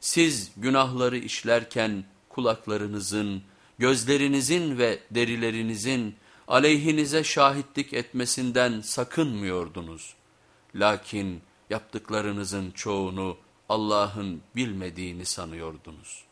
Siz günahları işlerken kulaklarınızın, gözlerinizin ve derilerinizin aleyhinize şahitlik etmesinden sakınmıyordunuz. Lakin yaptıklarınızın çoğunu Allah'ın bilmediğini sanıyordunuz.